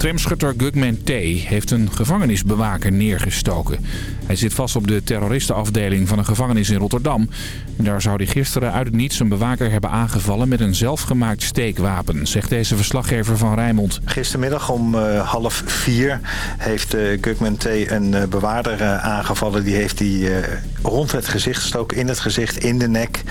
Tramschutter Gugman T. heeft een gevangenisbewaker neergestoken. Hij zit vast op de terroristenafdeling van een gevangenis in Rotterdam. daar zou hij gisteren uit het niets een bewaker hebben aangevallen met een zelfgemaakt steekwapen, zegt deze verslaggever van Rijnmond. Gistermiddag om uh, half vier heeft uh, Gugman T. een uh, bewaarder aangevallen. Die heeft hij rond het gezicht gestoken, in het gezicht, in de nek.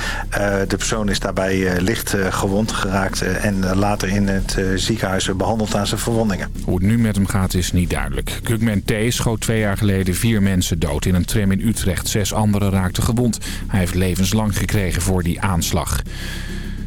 de persoon is daarbij licht gewond geraakt en later in het ziekenhuis behandeld aan zijn verwondingen. Hoe het nu met hem gaat is niet duidelijk. Gugman T. schoot twee jaar geleden vier mensen dood in een tram in Utrecht. Zes anderen raakten gewond. Hij heeft levenslang gekregen voor die aanslag.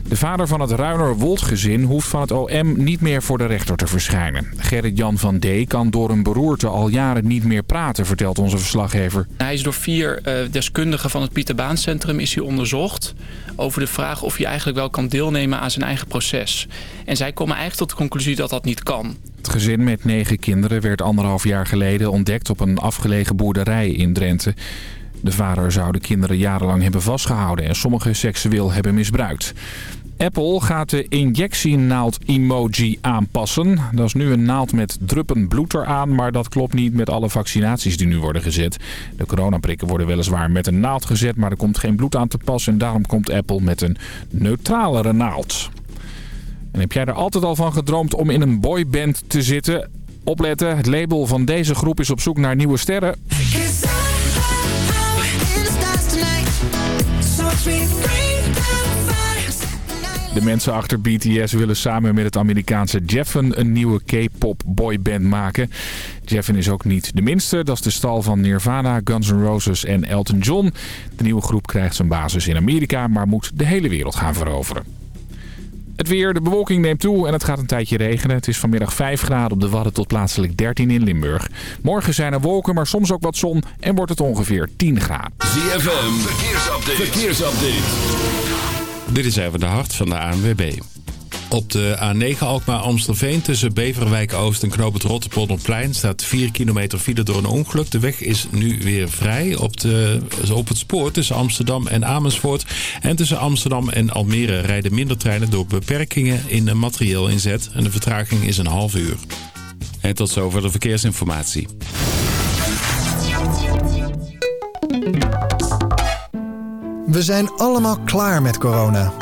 De vader van het Ruiner-Wold-gezin hoeft van het OM niet meer voor de rechter te verschijnen. Gerrit-Jan van D. kan door een beroerte al jaren niet meer praten, vertelt onze verslaggever. Hij is door vier uh, deskundigen van het Pieter Baan Centrum is hij onderzocht... over de vraag of hij eigenlijk wel kan deelnemen aan zijn eigen proces. En zij komen eigenlijk tot de conclusie dat dat niet kan. Het gezin met negen kinderen werd anderhalf jaar geleden ontdekt op een afgelegen boerderij in Drenthe. De vader zou de kinderen jarenlang hebben vastgehouden en sommigen seksueel hebben misbruikt. Apple gaat de injectienaald-emoji aanpassen. Dat is nu een naald met druppen bloed eraan, maar dat klopt niet met alle vaccinaties die nu worden gezet. De coronaprikken worden weliswaar met een naald gezet, maar er komt geen bloed aan te pas en daarom komt Apple met een neutralere naald. En heb jij er altijd al van gedroomd om in een boyband te zitten? Opletten, het label van deze groep is op zoek naar nieuwe sterren. De mensen achter BTS willen samen met het Amerikaanse Jeffen een nieuwe K-pop boyband maken. Jeffen is ook niet de minste. Dat is de stal van Nirvana, Guns N' Roses en Elton John. De nieuwe groep krijgt zijn basis in Amerika, maar moet de hele wereld gaan veroveren. Het weer, de bewolking neemt toe en het gaat een tijdje regenen. Het is vanmiddag 5 graden op de Wadden tot plaatselijk 13 in Limburg. Morgen zijn er wolken, maar soms ook wat zon en wordt het ongeveer 10 graden. ZFM, verkeersupdate. verkeersupdate. Dit is even de hart van de ANWB. Op de A9 Alkmaar-Amstelveen tussen Beverwijk-Oost en Knoop het Rotterpolderplein staat 4 kilometer file door een ongeluk. De weg is nu weer vrij op, de, op het spoor tussen Amsterdam en Amersfoort. En tussen Amsterdam en Almere rijden minder treinen door beperkingen in materieel inzet. En de vertraging is een half uur. En tot zover de verkeersinformatie. We zijn allemaal klaar met corona.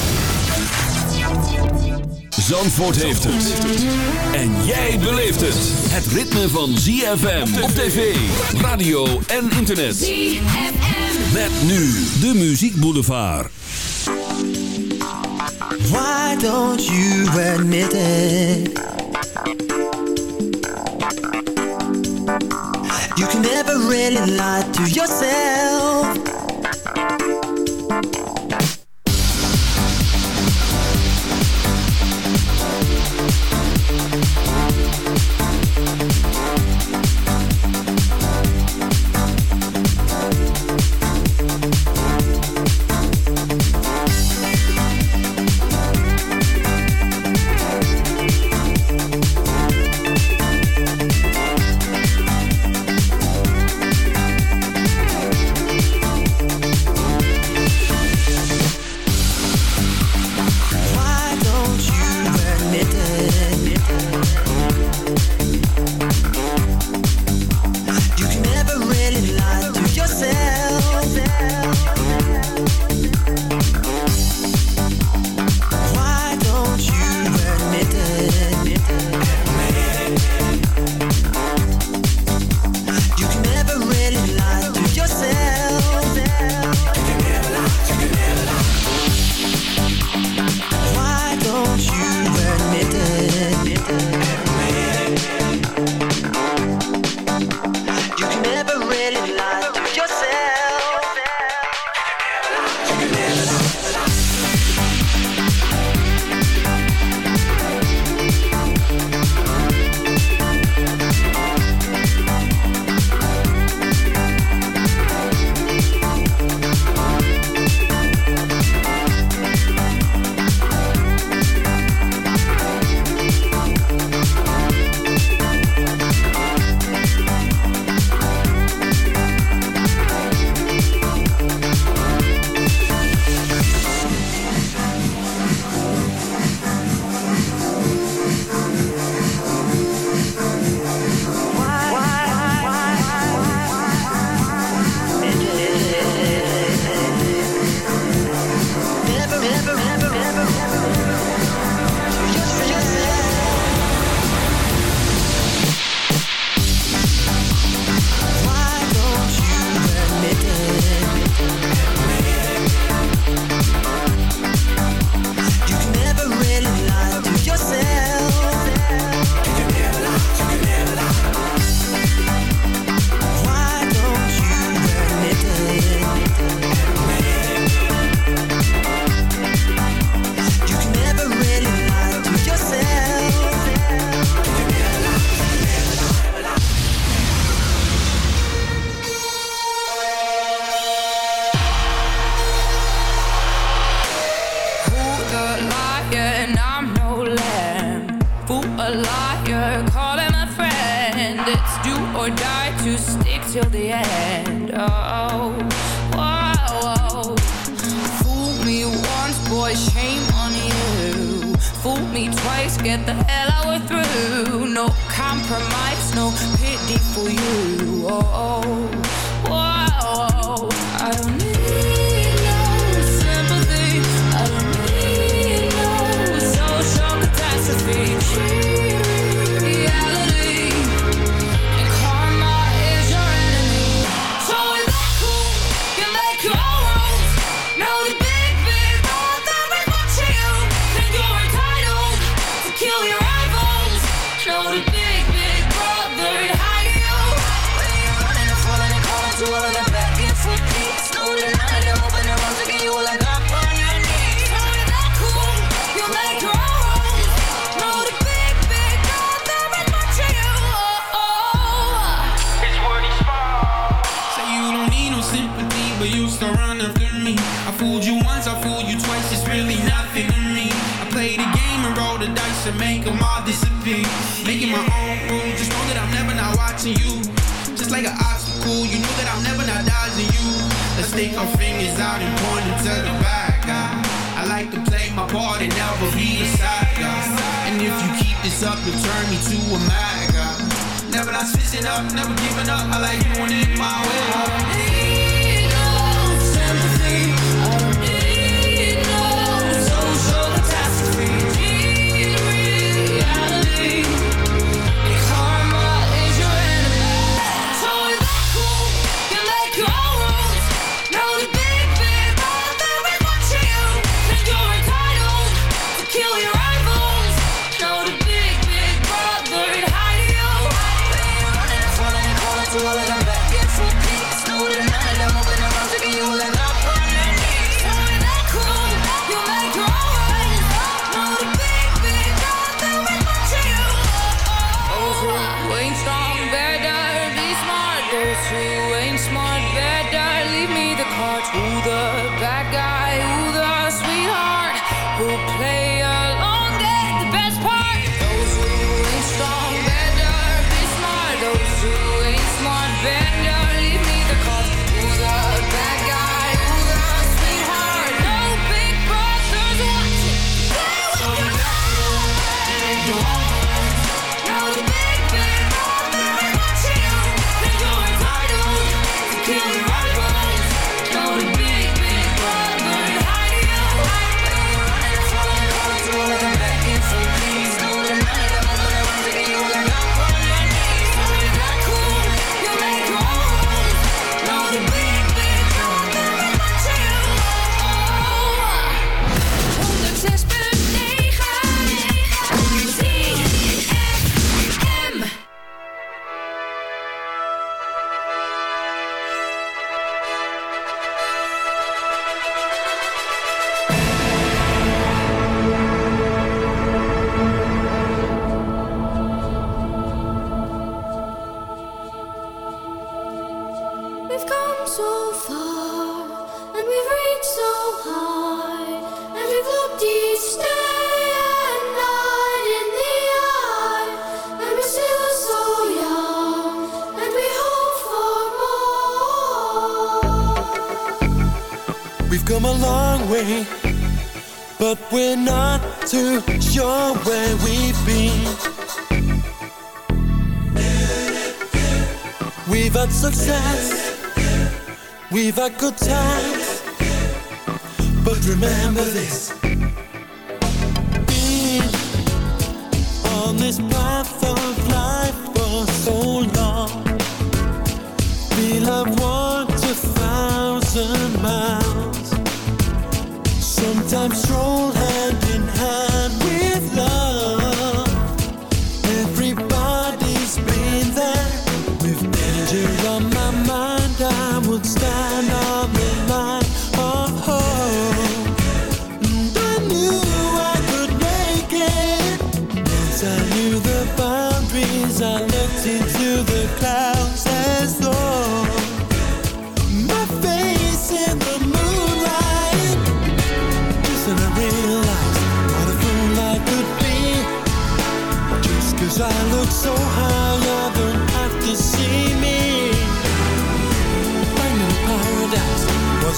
Zandvoort heeft het. En jij beleeft het. Het ritme van ZFM op tv, radio en internet. ZFM. Met nu de Muziek Boulevard. Why don't you admit it? You can never really lie to yourself. up, you turn me to a mad guy. Never not switching up, never giving up. I like it when my way. play chance. We've had good times. But remember this. Being on this path of life for so long. We'll have walked a thousand miles. Sometimes stroll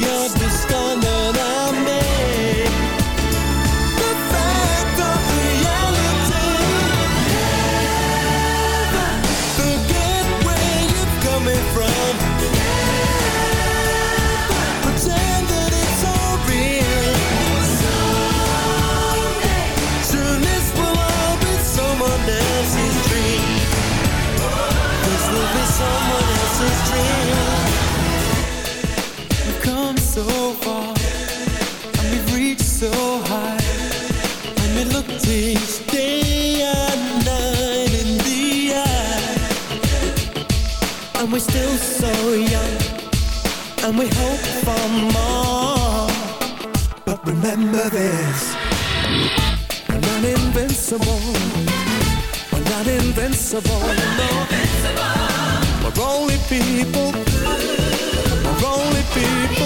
You're your invincible. We're not invincible. We're, not invincible. We're only people. We're only people.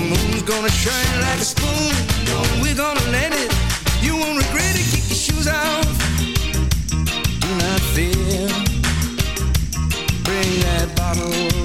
moon's gonna shine like a spoon. No, we're gonna let it. You won't regret it. Kick your shoes off. Do not fear. Bring that bottle.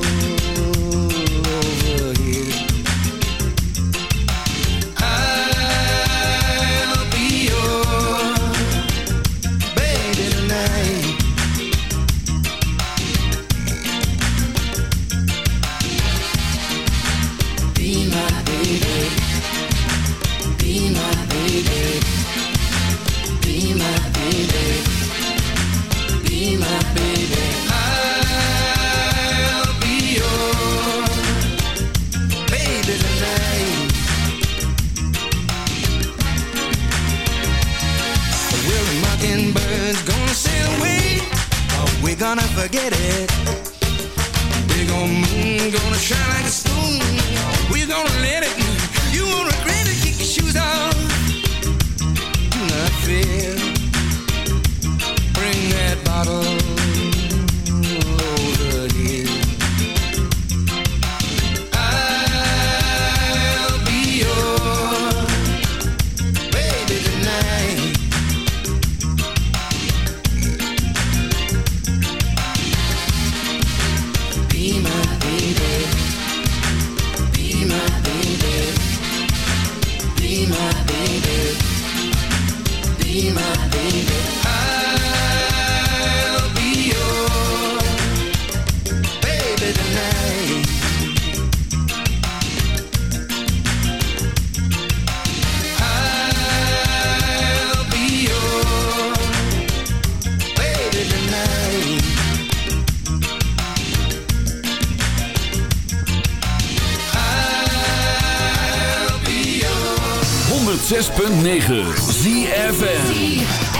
106.9 ZFN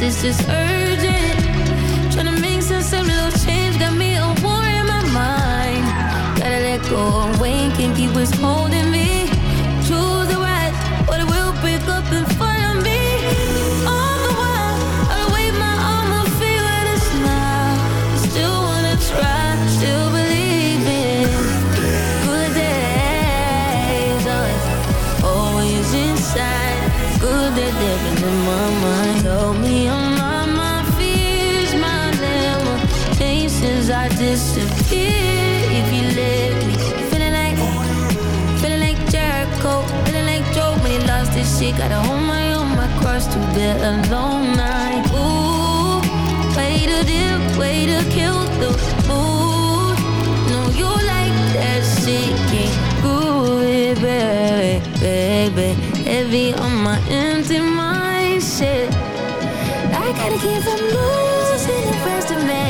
It's just urgent. Little change got me a war in my mind. Gotta let go, can't holding me. a long night. Ooh, way to way to kill the mood. No, you like that baby, baby. Heavy on my empty mind, shit. I gotta keep from losing the first of me.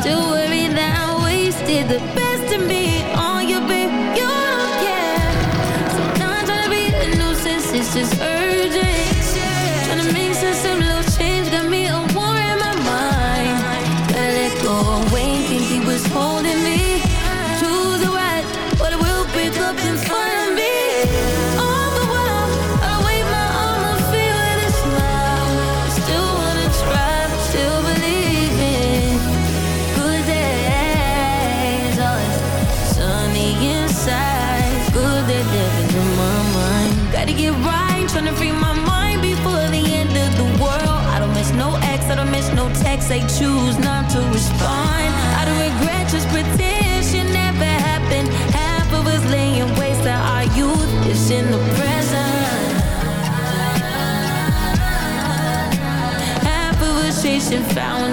Still worried that I wasted the best of me.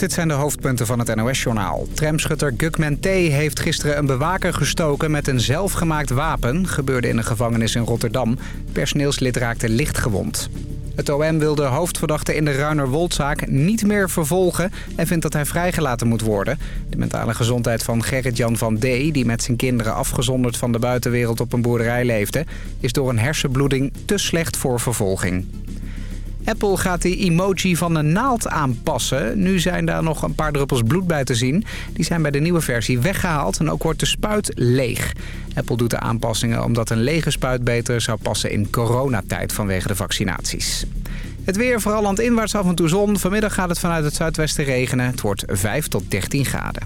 dit zijn de hoofdpunten van het NOS-journaal. Tramschutter Gukman T. heeft gisteren een bewaker gestoken met een zelfgemaakt wapen. Gebeurde in een gevangenis in Rotterdam. Personeelslid raakte licht gewond. Het OM wil de hoofdverdachte in de Ruinerwoldzaak niet meer vervolgen... en vindt dat hij vrijgelaten moet worden. De mentale gezondheid van Gerrit-Jan van D., die met zijn kinderen afgezonderd van de buitenwereld op een boerderij leefde... is door een hersenbloeding te slecht voor vervolging. Apple gaat die emoji van een naald aanpassen. Nu zijn daar nog een paar druppels bloed bij te zien. Die zijn bij de nieuwe versie weggehaald en ook wordt de spuit leeg. Apple doet de aanpassingen omdat een lege spuit beter zou passen in coronatijd vanwege de vaccinaties. Het weer, vooral aan het inwaarts af en toe zon. Vanmiddag gaat het vanuit het zuidwesten regenen. Het wordt 5 tot 13 graden.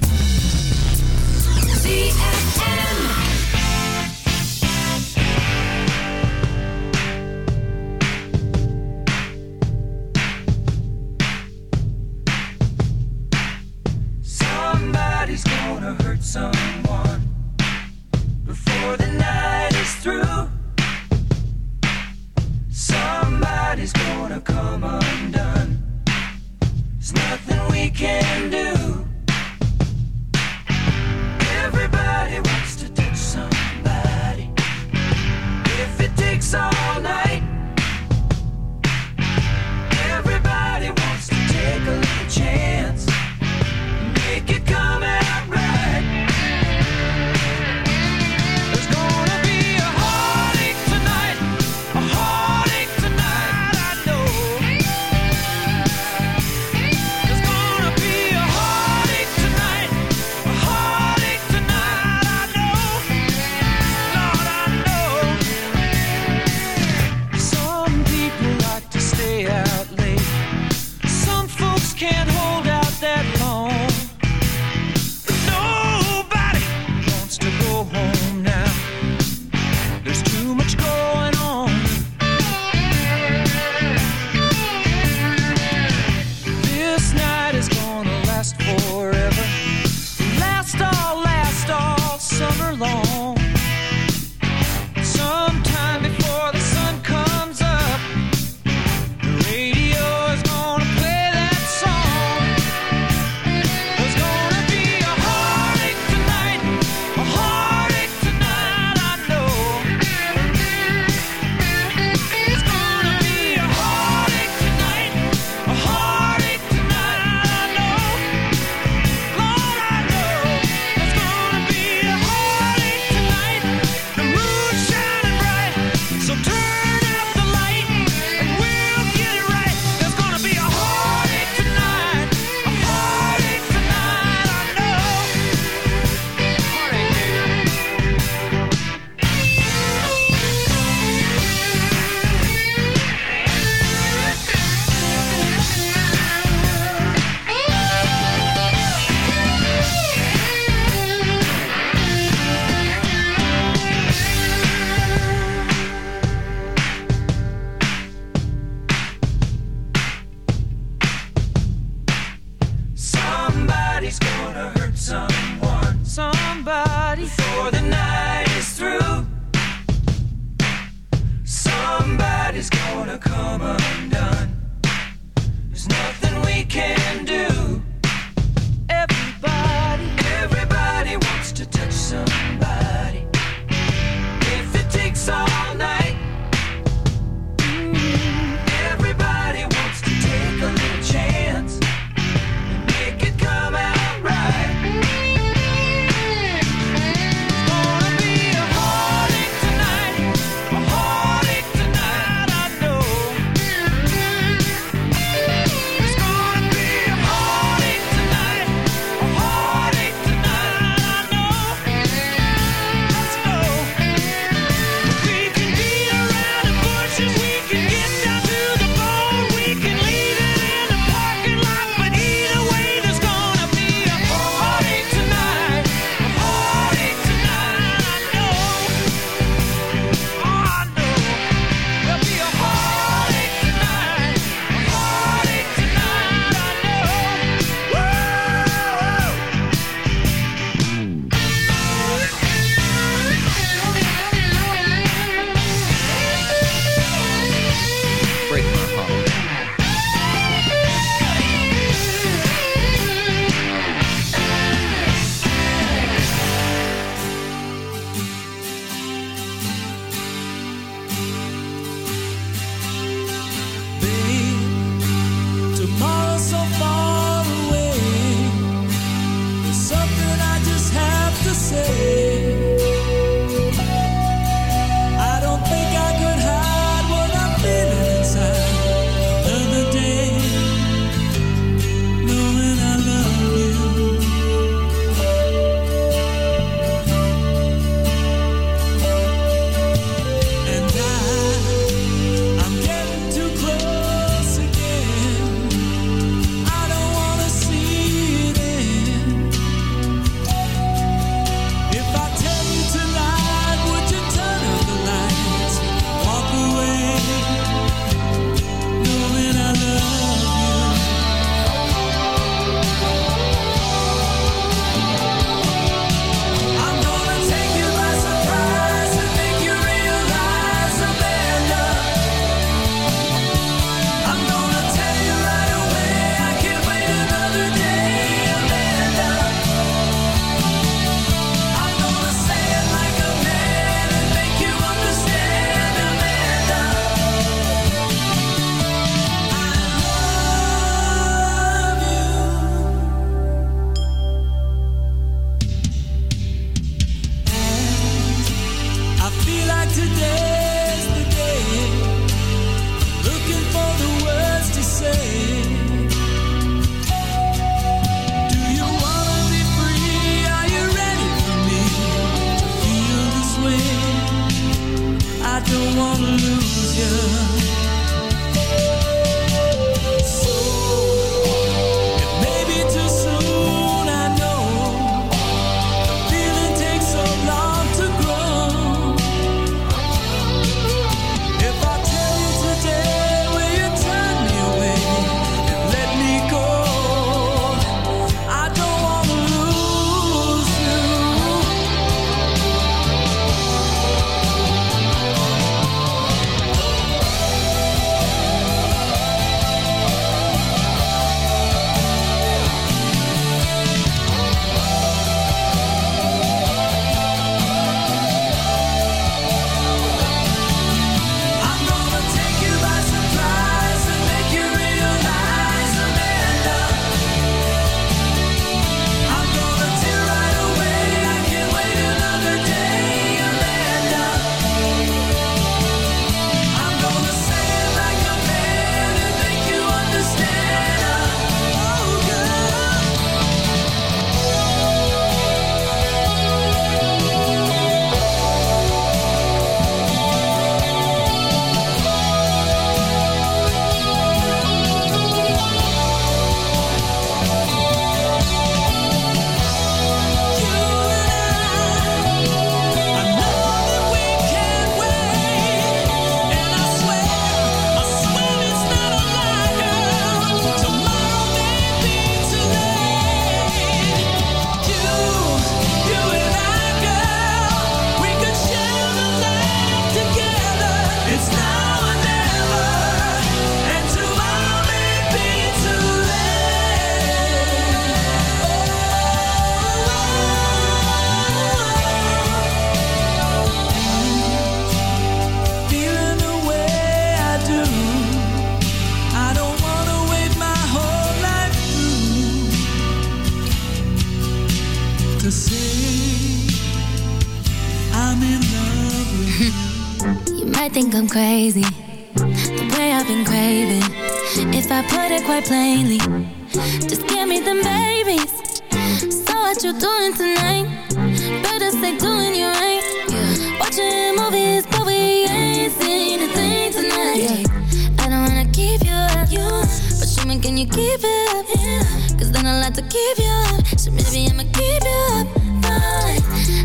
Keep it up? Yeah. Cause then I'll have to keep you up. So maybe I'ma keep you up.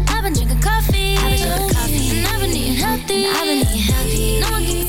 I've been drinking coffee. I've been drinking coffee. And I've been eating healthy. I've been eating healthy. No one keeps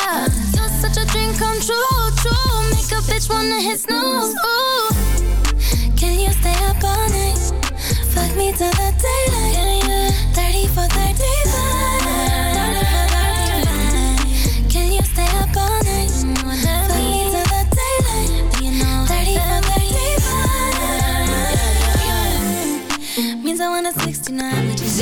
Come true, true. Make a bitch wanna hit snooze. Can you stay up all night? Fuck me till the daylight. 30 for 35. Can you stay up all night? Fuck me till the daylight. 30 for 35. Means I want a 69, which is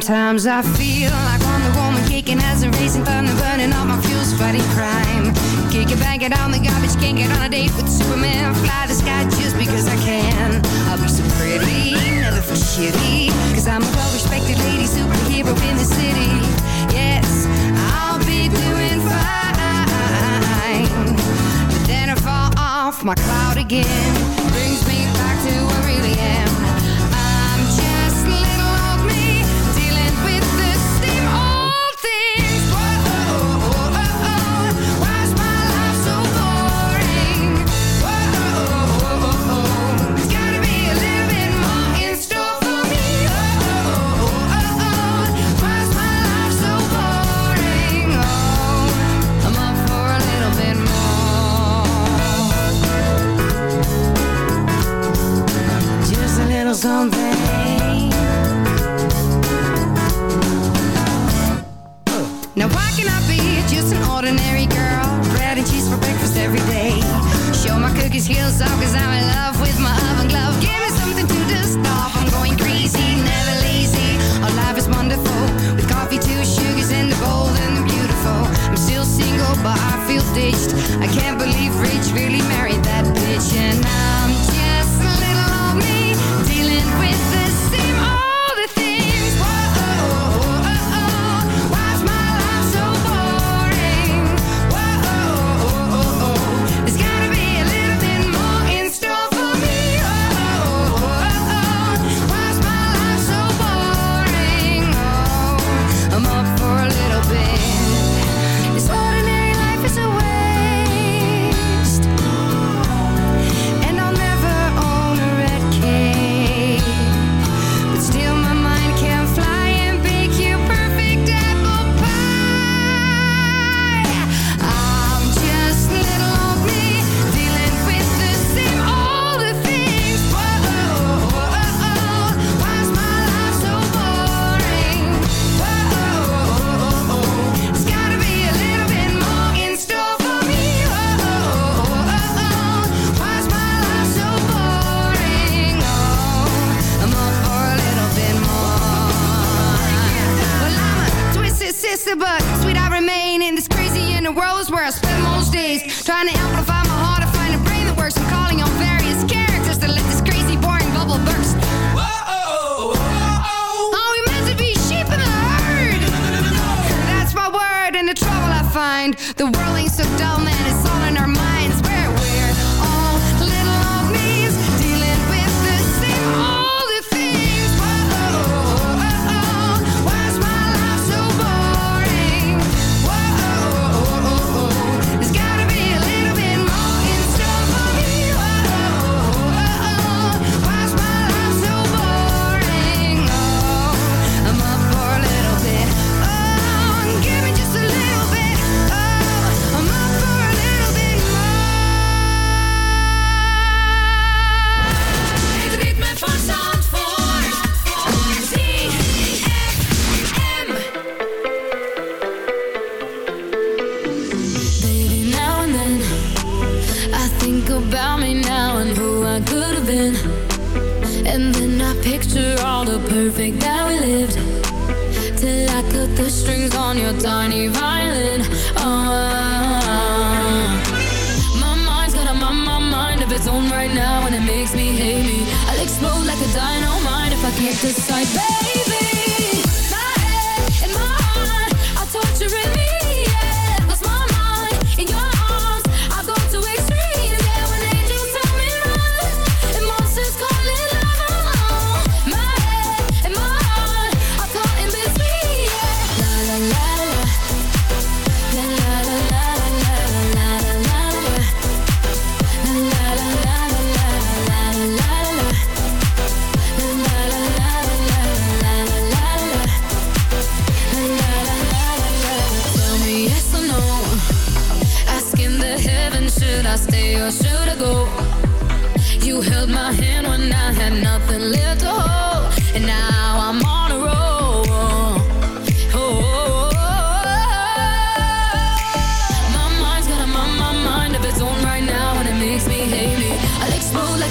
Sometimes I feel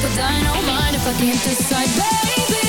But I don't mind if I can't decide, baby.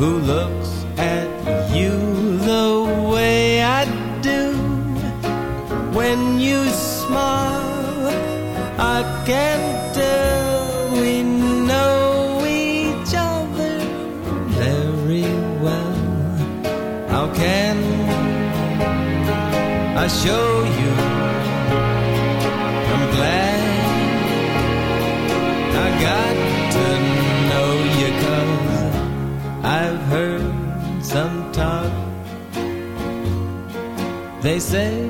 Who looks say